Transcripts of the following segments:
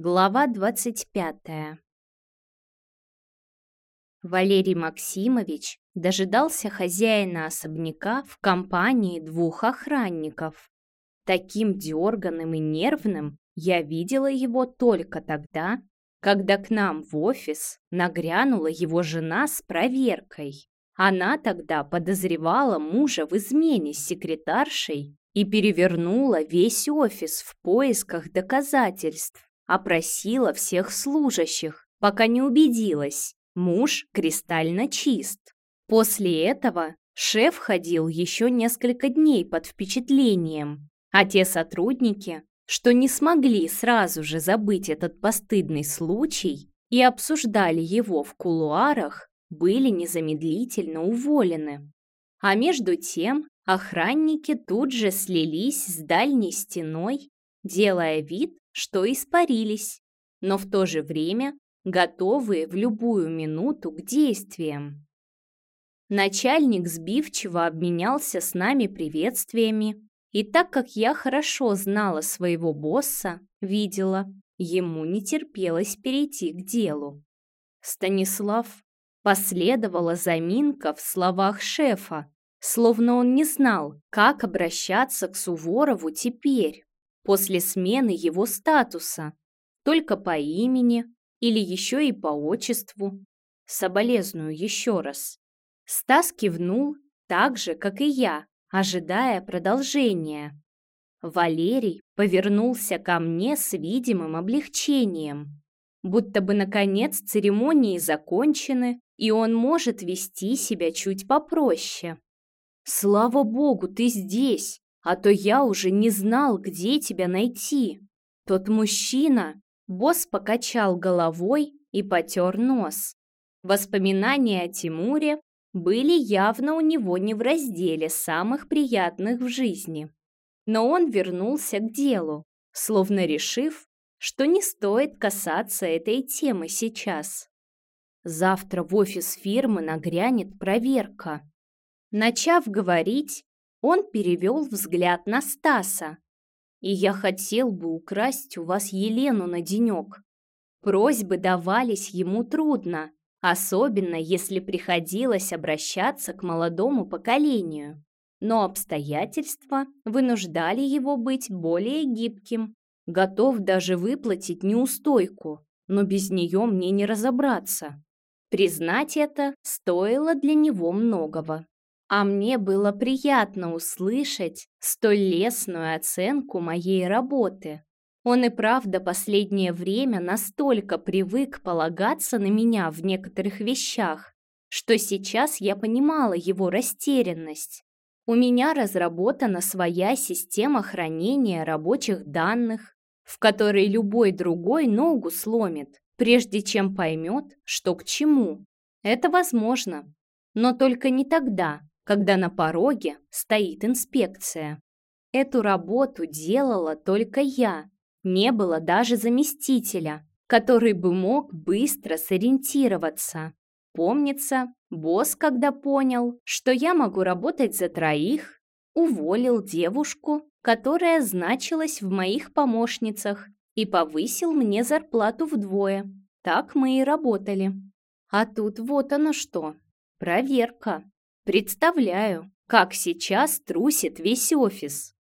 Глава 25 Валерий Максимович дожидался хозяина особняка в компании двух охранников. Таким дерганым и нервным я видела его только тогда, когда к нам в офис нагрянула его жена с проверкой. Она тогда подозревала мужа в измене с секретаршей и перевернула весь офис в поисках доказательств опросила всех служащих, пока не убедилась, муж кристально чист. После этого шеф ходил еще несколько дней под впечатлением, а те сотрудники, что не смогли сразу же забыть этот постыдный случай и обсуждали его в кулуарах, были незамедлительно уволены. А между тем охранники тут же слились с дальней стеной, делая вид, что испарились, но в то же время готовые в любую минуту к действиям. Начальник сбивчиво обменялся с нами приветствиями, и так как я хорошо знала своего босса, видела, ему не терпелось перейти к делу. Станислав последовала заминка в словах шефа, словно он не знал, как обращаться к Суворову теперь после смены его статуса, только по имени или еще и по отчеству. Соболезную еще раз. Стас кивнул так же, как и я, ожидая продолжения. Валерий повернулся ко мне с видимым облегчением, будто бы наконец церемонии закончены, и он может вести себя чуть попроще. «Слава богу, ты здесь!» А то я уже не знал, где тебя найти. Тот мужчина, босс покачал головой и потер нос. Воспоминания о Тимуре были явно у него не в разделе самых приятных в жизни. Но он вернулся к делу, словно решив, что не стоит касаться этой темы сейчас. Завтра в офис фирмы нагрянет проверка. Начав говорить, он перевел взгляд на Стаса. «И я хотел бы украсть у вас Елену на денек». Просьбы давались ему трудно, особенно если приходилось обращаться к молодому поколению. Но обстоятельства вынуждали его быть более гибким. Готов даже выплатить неустойку, но без нее мне не разобраться. Признать это стоило для него многого. А мне было приятно услышать столь лестную оценку моей работы. Он и правда последнее время настолько привык полагаться на меня в некоторых вещах, что сейчас я понимала его растерянность. У меня разработана своя система хранения рабочих данных, в которой любой другой ногу сломит, прежде чем поймет, что к чему. Это возможно, но только не тогда, когда на пороге стоит инспекция. Эту работу делала только я. Не было даже заместителя, который бы мог быстро сориентироваться. Помнится, босс, когда понял, что я могу работать за троих, уволил девушку, которая значилась в моих помощницах, и повысил мне зарплату вдвое. Так мы и работали. А тут вот оно что. Проверка. Представляю, как сейчас трусит весь офис.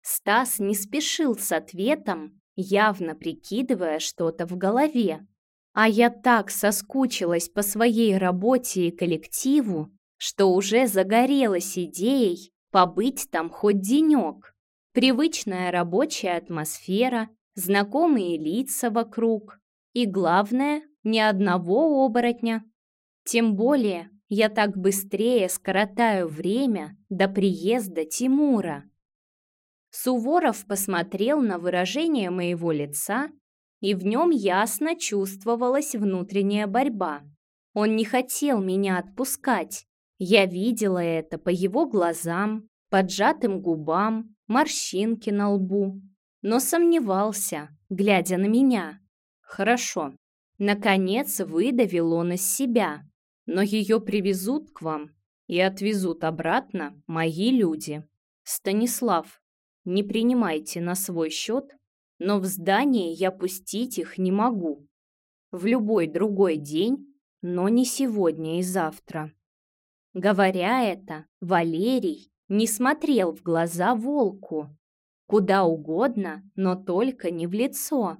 Стас не спешил с ответом, явно прикидывая что-то в голове. А я так соскучилась по своей работе и коллективу, что уже загорелась идеей побыть там хоть денек. Привычная рабочая атмосфера, знакомые лица вокруг и, главное, ни одного оборотня. Тем более, я так быстрее скоротаю время до приезда Тимура. Суворов посмотрел на выражение моего лица, и в нем ясно чувствовалась внутренняя борьба. Он не хотел меня отпускать. Я видела это по его глазам, поджатым губам, морщинке на лбу. Но сомневался, глядя на меня. Хорошо. Наконец выдавил он из себя но ее привезут к вам и отвезут обратно мои люди. Станислав, не принимайте на свой счет но в здание я пустить их не могу. В любой другой день, но не сегодня и завтра. Говоря это, Валерий не смотрел в глаза волку. Куда угодно, но только не в лицо.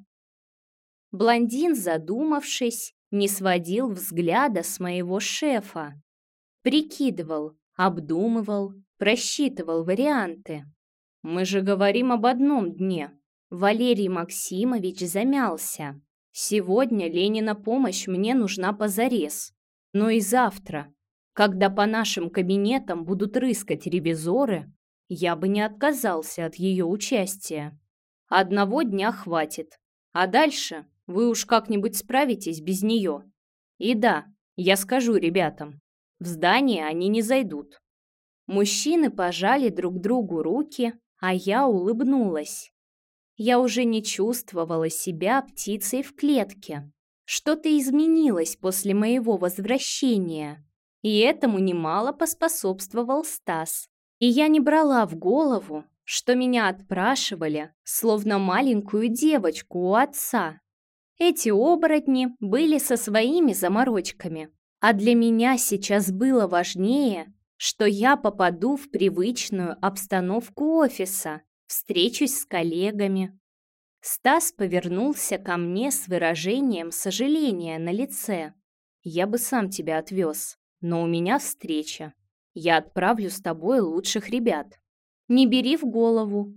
Блондин, задумавшись, не сводил взгляда с моего шефа. Прикидывал, обдумывал, просчитывал варианты. Мы же говорим об одном дне. Валерий Максимович замялся. Сегодня Ленина помощь мне нужна позарез. Но и завтра, когда по нашим кабинетам будут рыскать ревизоры, я бы не отказался от ее участия. Одного дня хватит. А дальше вы уж как-нибудь справитесь без нее. И да, я скажу ребятам, в здание они не зайдут. Мужчины пожали друг другу руки, а я улыбнулась. Я уже не чувствовала себя птицей в клетке. Что-то изменилось после моего возвращения, и этому немало поспособствовал Стас. И я не брала в голову, что меня отпрашивали, словно маленькую девочку у отца. Эти оборотни были со своими заморочками, а для меня сейчас было важнее, что я попаду в привычную обстановку офиса, встречусь с коллегами. Стас повернулся ко мне с выражением сожаления на лице. «Я бы сам тебя отвез, но у меня встреча. Я отправлю с тобой лучших ребят. Не бери в голову».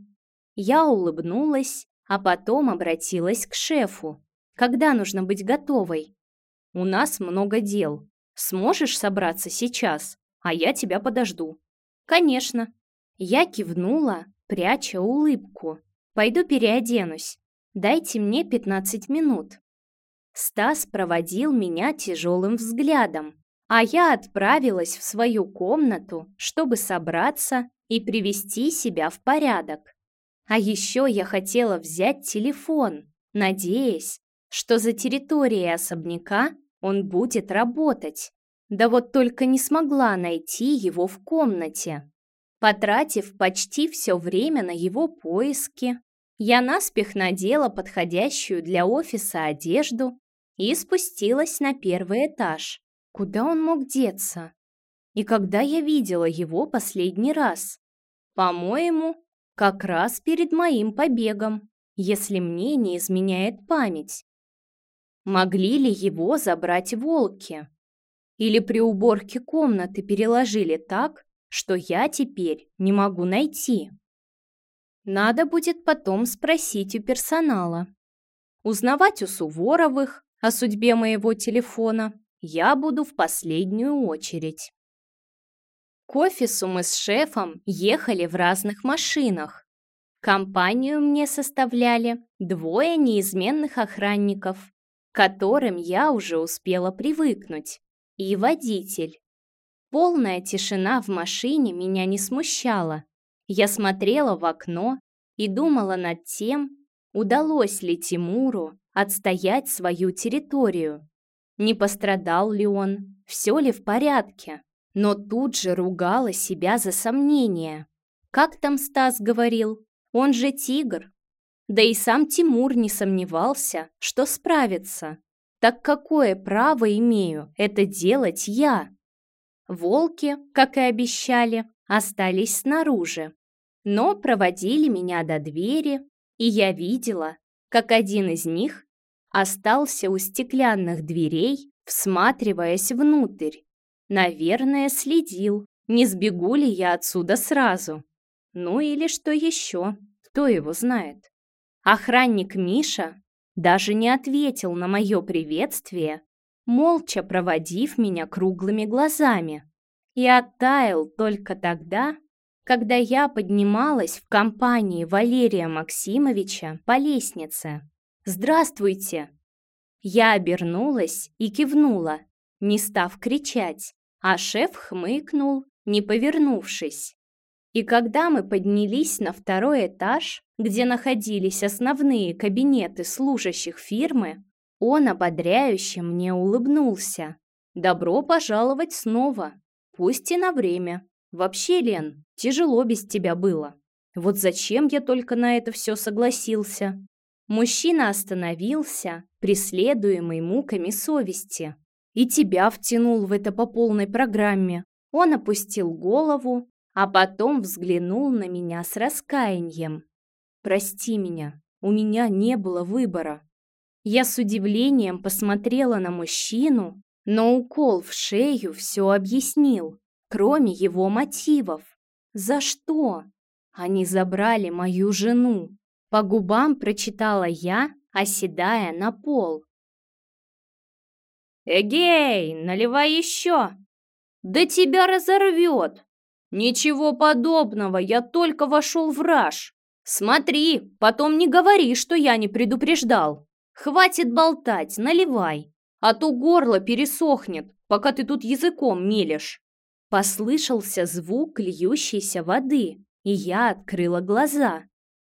Я улыбнулась, а потом обратилась к шефу. Когда нужно быть готовой? У нас много дел. Сможешь собраться сейчас, а я тебя подожду. Конечно. Я кивнула, пряча улыбку. Пойду переоденусь. Дайте мне 15 минут. Стас проводил меня тяжелым взглядом, а я отправилась в свою комнату, чтобы собраться и привести себя в порядок. А еще я хотела взять телефон, надеясь, что за территорией особняка он будет работать. Да вот только не смогла найти его в комнате. Потратив почти все время на его поиски, я наспех надела подходящую для офиса одежду и спустилась на первый этаж. Куда он мог деться? И когда я видела его последний раз? По-моему, как раз перед моим побегом, если мне не изменяет память. Могли ли его забрать волки? Или при уборке комнаты переложили так, что я теперь не могу найти? Надо будет потом спросить у персонала. Узнавать у Суворовых о судьбе моего телефона я буду в последнюю очередь. К офису мы с шефом ехали в разных машинах. Компанию мне составляли двое неизменных охранников которым я уже успела привыкнуть, и водитель. Полная тишина в машине меня не смущала. Я смотрела в окно и думала над тем, удалось ли Тимуру отстоять свою территорию. Не пострадал ли он, все ли в порядке. Но тут же ругала себя за сомнения. Как там Стас говорил? Он же тигр, да и сам Тимур не сомневался, что справится. Так какое право имею это делать я? Волки, как и обещали, остались снаружи, но проводили меня до двери, и я видела, как один из них остался у стеклянных дверей, всматриваясь внутрь. Наверное, следил, не сбегу ли я отсюда сразу. Ну или что еще, кто его знает. Охранник Миша даже не ответил на мое приветствие, молча проводив меня круглыми глазами, и оттаял только тогда, когда я поднималась в компании Валерия Максимовича по лестнице. «Здравствуйте!» Я обернулась и кивнула, не став кричать, а шеф хмыкнул, не повернувшись. И когда мы поднялись на второй этаж, где находились основные кабинеты служащих фирмы, он ободряюще мне улыбнулся. «Добро пожаловать снова, пусть и на время. Вообще, Лен, тяжело без тебя было. Вот зачем я только на это все согласился? Мужчина остановился, преследуемый муками совести. И тебя втянул в это по полной программе. Он опустил голову, а потом взглянул на меня с раскаянием. «Прости меня, у меня не было выбора». Я с удивлением посмотрела на мужчину, но укол в шею все объяснил, кроме его мотивов. «За что?» Они забрали мою жену. По губам прочитала я, оседая на пол. «Эгей, наливай еще!» «Да тебя разорвет!» «Ничего подобного, я только вошел в раж. Смотри, потом не говори, что я не предупреждал. Хватит болтать, наливай, а то горло пересохнет, пока ты тут языком мелешь». Послышался звук льющейся воды, и я открыла глаза.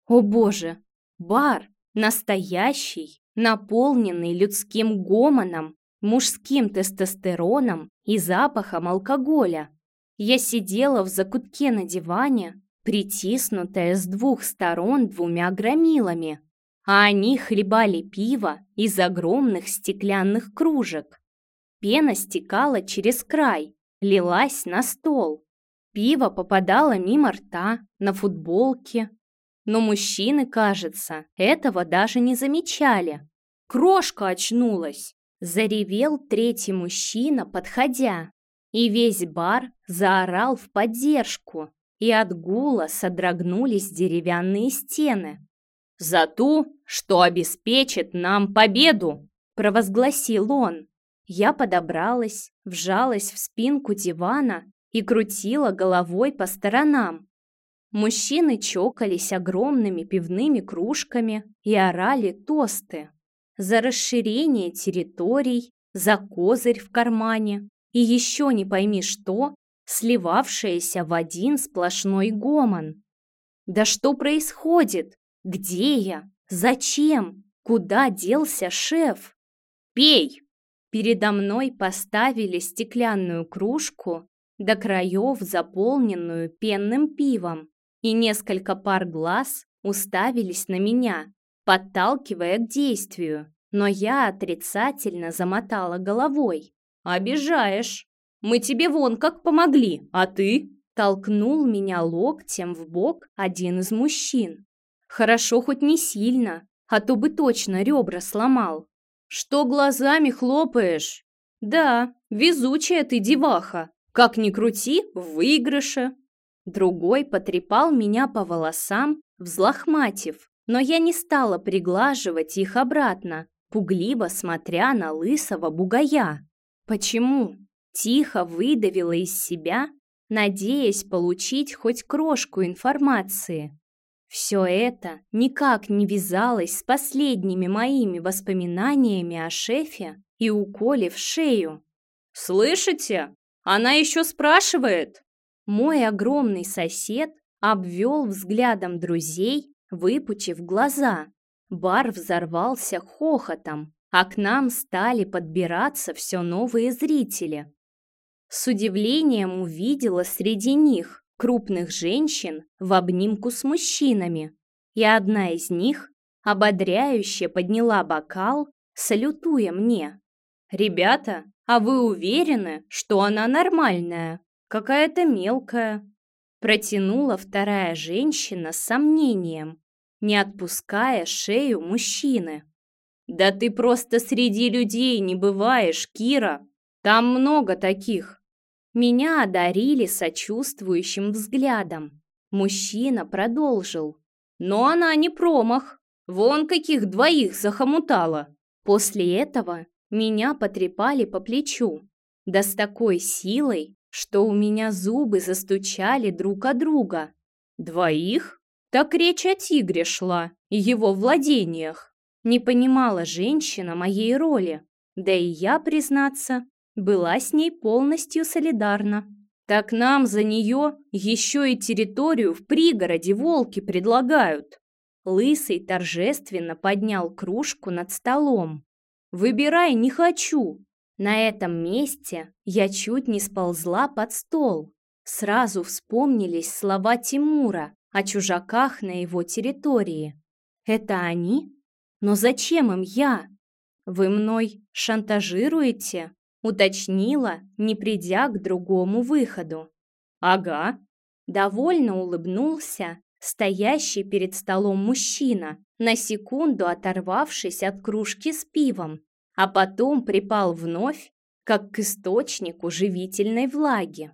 О боже, бар, настоящий, наполненный людским гомоном, мужским тестостероном и запахом алкоголя. Я сидела в закутке на диване, притиснутая с двух сторон двумя громилами, а они хлебали пиво из огромных стеклянных кружек. Пена стекала через край, лилась на стол. Пиво попадало мимо рта, на футболки, но мужчины, кажется, этого даже не замечали. Крошка очнулась. Заревел третий мужчина, подходя. И весь бар заорал в поддержку, и от гула содрогнулись деревянные стены. «За ту, что обеспечит нам победу!» – провозгласил он. Я подобралась, вжалась в спинку дивана и крутила головой по сторонам, Мужчины чокались огромными пивными кружками и орали тосты. За расширение территорий, за козырь в кармане и еще не пойми что, сливавшееся в один сплошной гомон. Да что происходит? Где я? Зачем? Куда делся шеф? Пей! Передо мной поставили стеклянную кружку, до краев заполненную пенным пивом и несколько пар глаз уставились на меня, подталкивая к действию, но я отрицательно замотала головой. «Обижаешь! Мы тебе вон как помогли, а ты?» Толкнул меня локтем в бок один из мужчин. Хорошо хоть не сильно, а то бы точно ребра сломал. «Что глазами хлопаешь?» «Да, везучая ты деваха. Как ни крути, в выигрыше». Другой потрепал меня по волосам, взлохматив, но я не стала приглаживать их обратно, пугливо смотря на лысого бугая. Почему? Тихо выдавила из себя, надеясь получить хоть крошку информации. Все это никак не вязалось с последними моими воспоминаниями о шефе и уколе в шею. «Слышите? Она еще спрашивает!» Мой огромный сосед обвел взглядом друзей, выпучив глаза. Бар взорвался хохотом, а к нам стали подбираться все новые зрители. С удивлением увидела среди них крупных женщин в обнимку с мужчинами, и одна из них ободряюще подняла бокал, салютуя мне. «Ребята, а вы уверены, что она нормальная?» Какая-то мелкая. Протянула вторая женщина с сомнением, не отпуская шею мужчины. Да ты просто среди людей не бываешь, Кира. Там много таких. Меня одарили сочувствующим взглядом. Мужчина продолжил. Но она не промах. Вон каких двоих захомутала. После этого меня потрепали по плечу. Да с такой силой, что у меня зубы застучали друг о друга. Двоих? Так речь о тигре шла и его владениях. Не понимала женщина моей роли, да и я, признаться, была с ней полностью солидарна. Так нам за нее еще и территорию в пригороде волки предлагают. Лысый торжественно поднял кружку над столом. «Выбирай не хочу, на этом месте я чуть не сползла под стол. Сразу вспомнились слова Тимура о чужаках на его территории. Это они? Но зачем им я? Вы мной шантажируете? Уточнила, не придя к другому выходу. Ага. Довольно улыбнулся стоящий перед столом мужчина, на секунду оторвавшись от кружки с пивом, а потом припал вновь, как к источнику живительной влаги.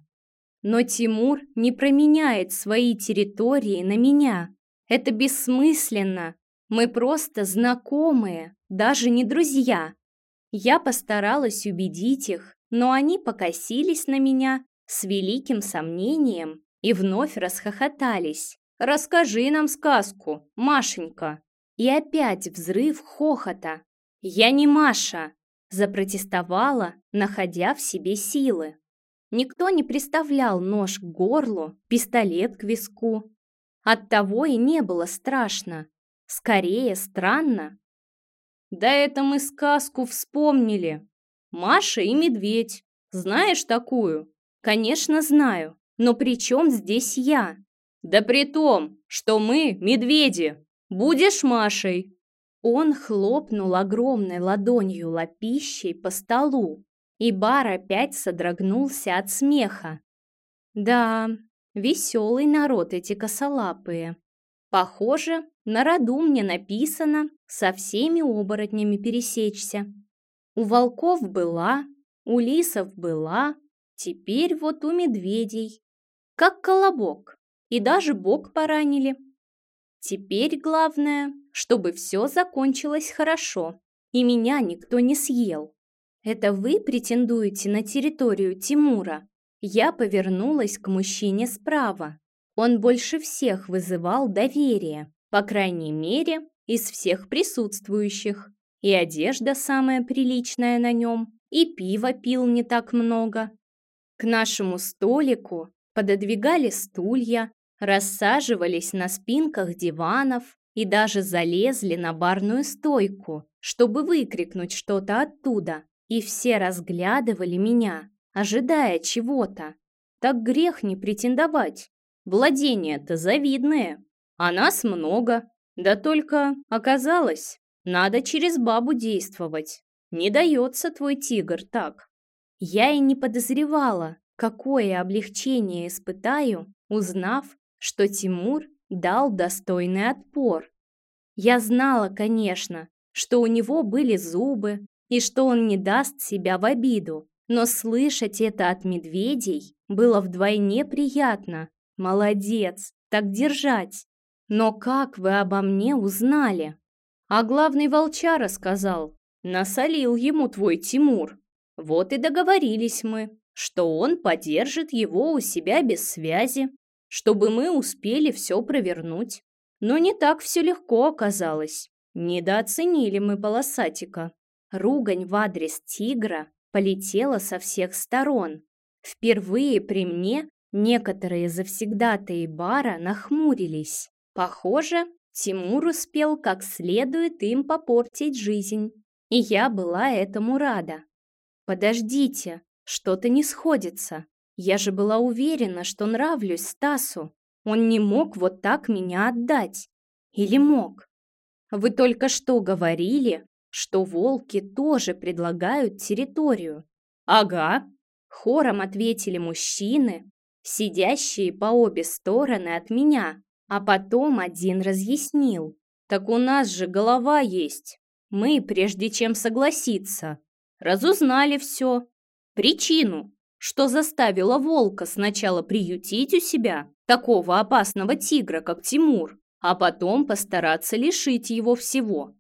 Но Тимур не променяет свои территории на меня. Это бессмысленно. Мы просто знакомые, даже не друзья. Я постаралась убедить их, но они покосились на меня с великим сомнением и вновь расхохотались. «Расскажи нам сказку, Машенька!» И опять взрыв хохота. «Я не Маша!» запротестовала, находя в себе силы. Никто не приставлял нож к горлу, пистолет к виску. Оттого и не было страшно. Скорее, странно. Да это мы сказку вспомнили. Маша и медведь. Знаешь такую? Конечно, знаю. Но при чем здесь я? Да при том, что мы медведи. Будешь Машей. Он хлопнул огромной ладонью лапищей по столу, и бар опять содрогнулся от смеха. Да, веселый народ эти косолапые. Похоже, на роду мне написано со всеми оборотнями пересечься. У волков была, у лисов была, теперь вот у медведей. Как колобок, и даже бок поранили. Теперь главное, чтобы все закончилось хорошо, и меня никто не съел. Это вы претендуете на территорию Тимура? Я повернулась к мужчине справа. Он больше всех вызывал доверие, по крайней мере, из всех присутствующих. И одежда самая приличная на нем, и пиво пил не так много. К нашему столику пододвигали стулья, рассаживались на спинках диванов и даже залезли на барную стойку, чтобы выкрикнуть что-то оттуда. И все разглядывали меня, ожидая чего-то. Так грех не претендовать. Владения-то завидные, а нас много. Да только оказалось, надо через бабу действовать. Не дается твой тигр так. Я и не подозревала, какое облегчение испытаю, узнав, что Тимур дал достойный отпор. Я знала, конечно, что у него были зубы и что он не даст себя в обиду, но слышать это от медведей было вдвойне приятно. Молодец, так держать. Но как вы обо мне узнали? А главный волчара сказал, насолил ему твой Тимур. Вот и договорились мы, что он поддержит его у себя без связи, чтобы мы успели все провернуть. Но не так все легко оказалось. Недооценили мы полосатика. Ругань в адрес тигра полетела со всех сторон. Впервые при мне некоторые завсегдатые бара нахмурились. Похоже, Тимур успел как следует им попортить жизнь. И я была этому рада. Подождите, что-то не сходится. Я же была уверена, что нравлюсь Стасу. Он не мог вот так меня отдать. Или мог? Вы только что говорили, что волки тоже предлагают территорию. Ага, хором ответили мужчины, сидящие по обе стороны от меня. А потом один разъяснил. Так у нас же голова есть. Мы, прежде чем согласиться, разузнали все. Причину, что заставило волка сначала приютить у себя такого опасного тигра, как Тимур, а потом постараться лишить его всего.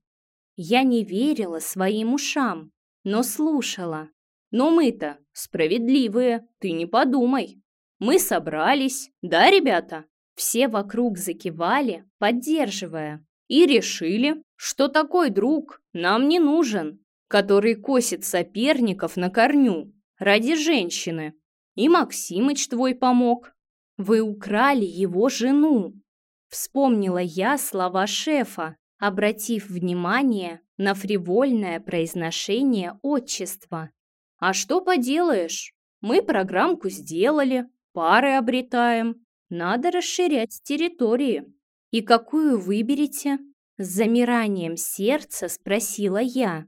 Я не верила своим ушам, но слушала. Но мы-то справедливые, ты не подумай. Мы собрались, да, ребята? Все вокруг закивали, поддерживая, и решили, что такой друг нам не нужен, который косит соперников на корню, ради женщины. И Максимыч твой помог. Вы украли его жену. Вспомнила я слова шефа, обратив внимание на фривольное произношение отчества. А что поделаешь? Мы программку сделали, пары обретаем. Надо расширять территории. И какую выберете? С замиранием сердца спросила я.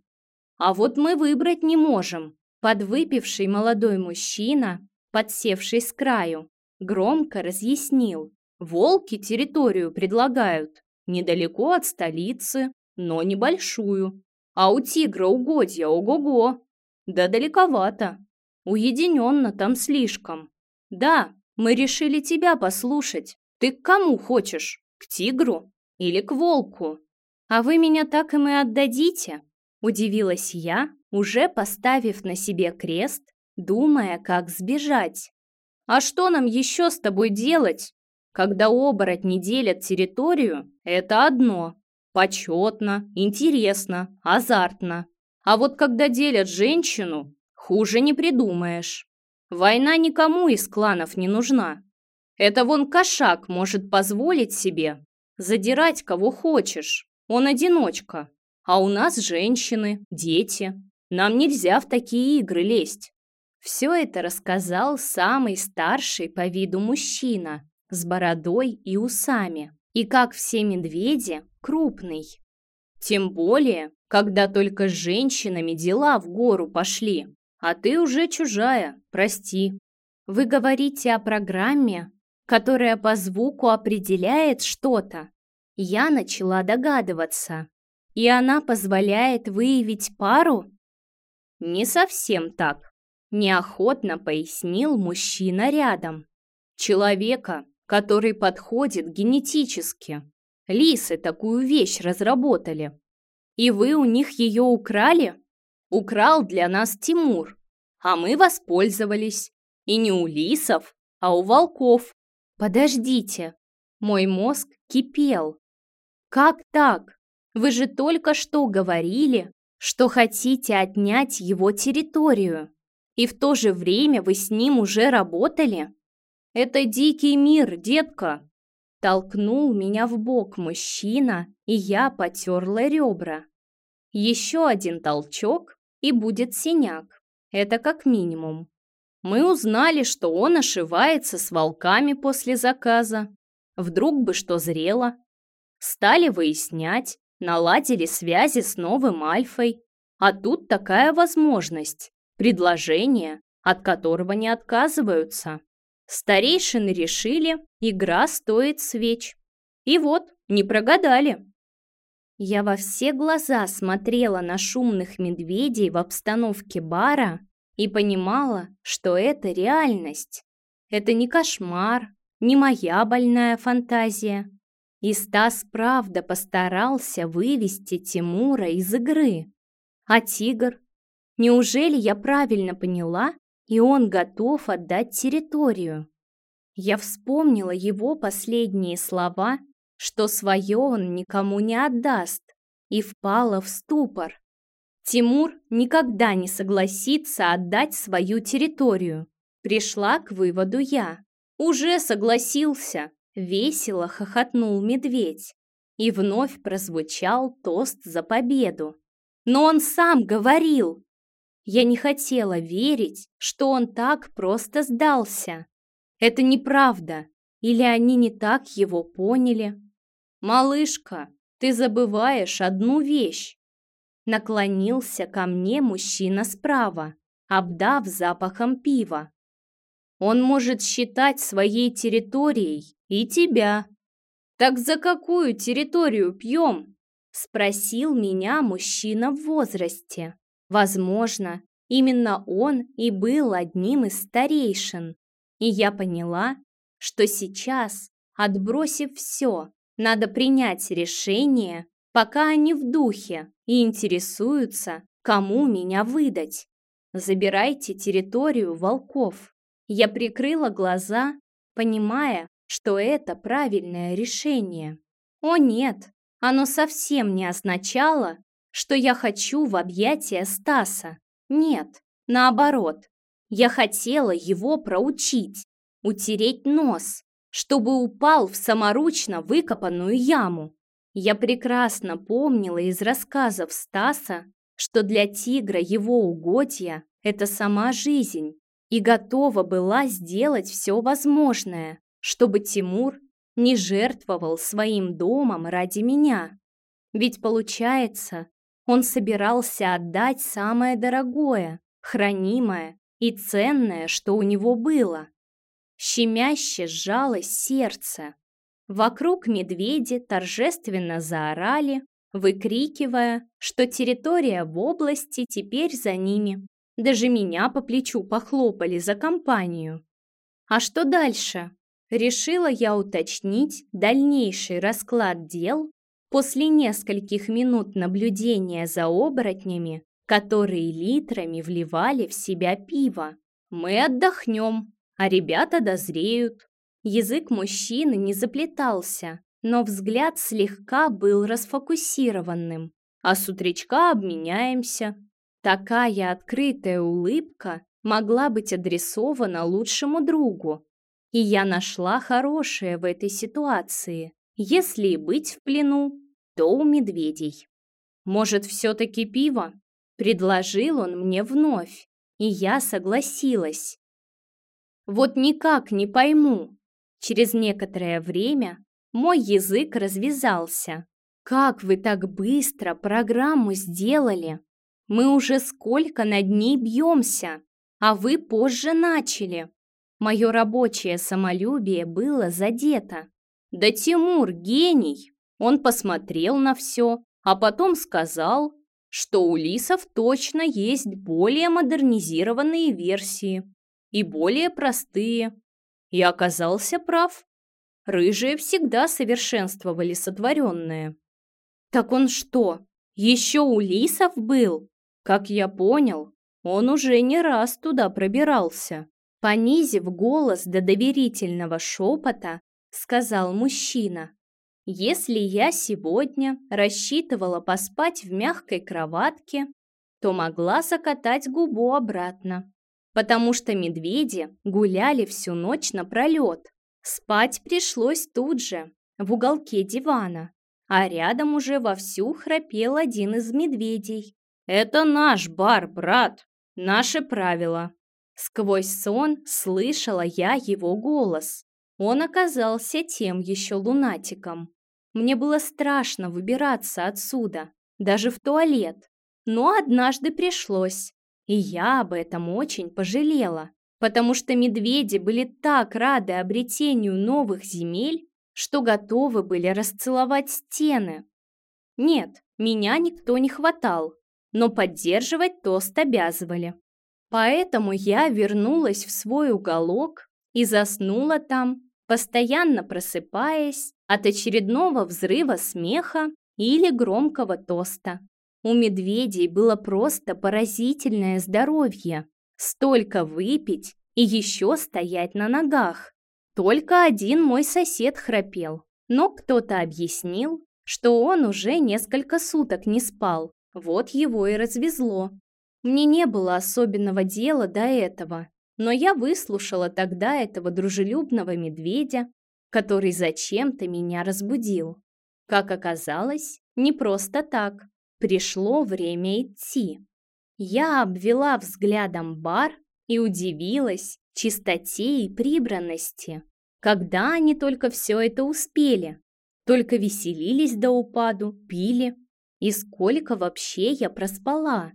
А вот мы выбрать не можем. Подвыпивший молодой мужчина, подсевший с краю, громко разъяснил. Волки территорию предлагают. Недалеко от столицы, но небольшую. А у тигра угодья ого-го. Да далековато. Уединенно там слишком. Да, мы решили тебя послушать. Ты к кому хочешь? К тигру или к волку? А вы меня так им и отдадите? Удивилась я, уже поставив на себе крест, думая, как сбежать. А что нам еще с тобой делать? Когда оборотни делят территорию, это одно. Почетно, интересно, азартно. А вот когда делят женщину, хуже не придумаешь. Война никому из кланов не нужна. Это вон кошак может позволить себе задирать кого хочешь. Он одиночка. А у нас женщины, дети. Нам нельзя в такие игры лезть. Все это рассказал самый старший по виду мужчина с бородой и усами. И как все медведи, крупный. Тем более, когда только с женщинами дела в гору пошли. А ты уже чужая, прости. Вы говорите о программе, которая по звуку определяет что-то. Я начала догадываться. И она позволяет выявить пару? Не совсем так. Неохотно пояснил мужчина рядом. Человека, который подходит генетически. Лисы такую вещь разработали. И вы у них ее украли? Украл для нас Тимур, а мы воспользовались. И не у лисов, а у волков. Подождите, мой мозг кипел. Как так? Вы же только что говорили, что хотите отнять его территорию. И в то же время вы с ним уже работали? Это дикий мир, детка. Толкнул меня в бок мужчина, и я потерла ребра. Еще один толчок, и будет синяк. Это как минимум. Мы узнали, что он ошивается с волками после заказа. Вдруг бы что зрело. Стали выяснять, наладили связи с новым Альфой. А тут такая возможность. Предложение, от которого не отказываются. Старейшины решили, игра стоит свеч. И вот, не прогадали. Я во все глаза смотрела на шумных медведей в обстановке бара и понимала, что это реальность. Это не кошмар, не моя больная фантазия. И Стас правда постарался вывести Тимура из игры. А тигр? Неужели я правильно поняла, и он готов отдать территорию? Я вспомнила его последние слова что свое он никому не отдаст, и впала в ступор. Тимур никогда не согласится отдать свою территорию. Пришла к выводу я. Уже согласился, весело хохотнул медведь. И вновь прозвучал тост за победу. Но он сам говорил. Я не хотела верить, что он так просто сдался. Это неправда. Или они не так его поняли. «Малышка, ты забываешь одну вещь!» Наклонился ко мне мужчина справа, обдав запахом пива. «Он может считать своей территорией и тебя!» «Так за какую территорию пьем?» Спросил меня мужчина в возрасте. Возможно, именно он и был одним из старейшин. И я поняла, что сейчас, отбросив все, надо принять решение, пока они в духе и интересуются, кому меня выдать. Забирайте территорию волков. Я прикрыла глаза, понимая, что это правильное решение. О нет, оно совсем не означало, что я хочу в объятия Стаса. Нет, наоборот. Я хотела его проучить, утереть нос, чтобы упал в саморучно выкопанную яму. Я прекрасно помнила из рассказов Стаса, что для тигра его угодья – это сама жизнь, и готова была сделать все возможное, чтобы Тимур не жертвовал своим домом ради меня. Ведь получается, он собирался отдать самое дорогое, хранимое и ценное, что у него было. Щемяще сжалось сердце. Вокруг медведи торжественно заорали, выкрикивая, что территория в области теперь за ними. Даже меня по плечу похлопали за компанию. А что дальше? Решила я уточнить дальнейший расклад дел после нескольких минут наблюдения за оборотнями, которые литрами вливали в себя пиво. Мы отдохнем, а ребята дозреют. Язык мужчины не заплетался, но взгляд слегка был расфокусированным. А с утречка обменяемся. Такая открытая улыбка могла быть адресована лучшему другу. И я нашла хорошее в этой ситуации. Если и быть в плену, то у медведей. Может, все-таки пиво? Предложил он мне вновь, и я согласилась. Вот никак не пойму. Через некоторое время мой язык развязался. Как вы так быстро программу сделали? Мы уже сколько над ней бьемся, а вы позже начали. Мое рабочее самолюбие было задето. Да Тимур гений! Он посмотрел на все, а потом сказал, что у лисов точно есть более модернизированные версии и более простые. И оказался прав. Рыжие всегда совершенствовали сотворенное. Так он что, еще у лисов был? Как я понял, он уже не раз туда пробирался. Понизив голос до доверительного шепота, сказал мужчина. «Если я сегодня рассчитывала поспать в мягкой кроватке, то могла закатать губу обратно, потому что медведи гуляли всю ночь напролет. Спать пришлось тут же, в уголке дивана, а рядом уже вовсю храпел один из медведей. «Это наш бар, брат, наше правило», Сквозь сон слышала я его голос. Он оказался тем еще лунатиком. Мне было страшно выбираться отсюда, даже в туалет. Но однажды пришлось, и я об этом очень пожалела, потому что медведи были так рады обретению новых земель, что готовы были расцеловать стены. Нет, меня никто не хватал, но поддерживать тост обязывали. Поэтому я вернулась в свой уголок и заснула там, постоянно просыпаясь от очередного взрыва смеха или громкого тоста. У медведей было просто поразительное здоровье. Столько выпить и еще стоять на ногах. Только один мой сосед храпел, но кто-то объяснил, что он уже несколько суток не спал, вот его и развезло. Мне не было особенного дела до этого, но я выслушала тогда этого дружелюбного медведя, который зачем-то меня разбудил. Как оказалось, не просто так. Пришло время идти. Я обвела взглядом бар и удивилась чистоте и прибранности. Когда они только все это успели? Только веселились до упаду, пили. И сколько вообще я проспала?